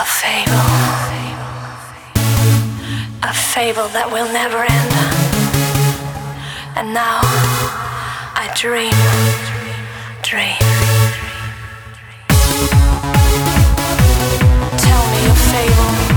a fable, a fable that will never end. And now I dream, dream. Tell me a fable.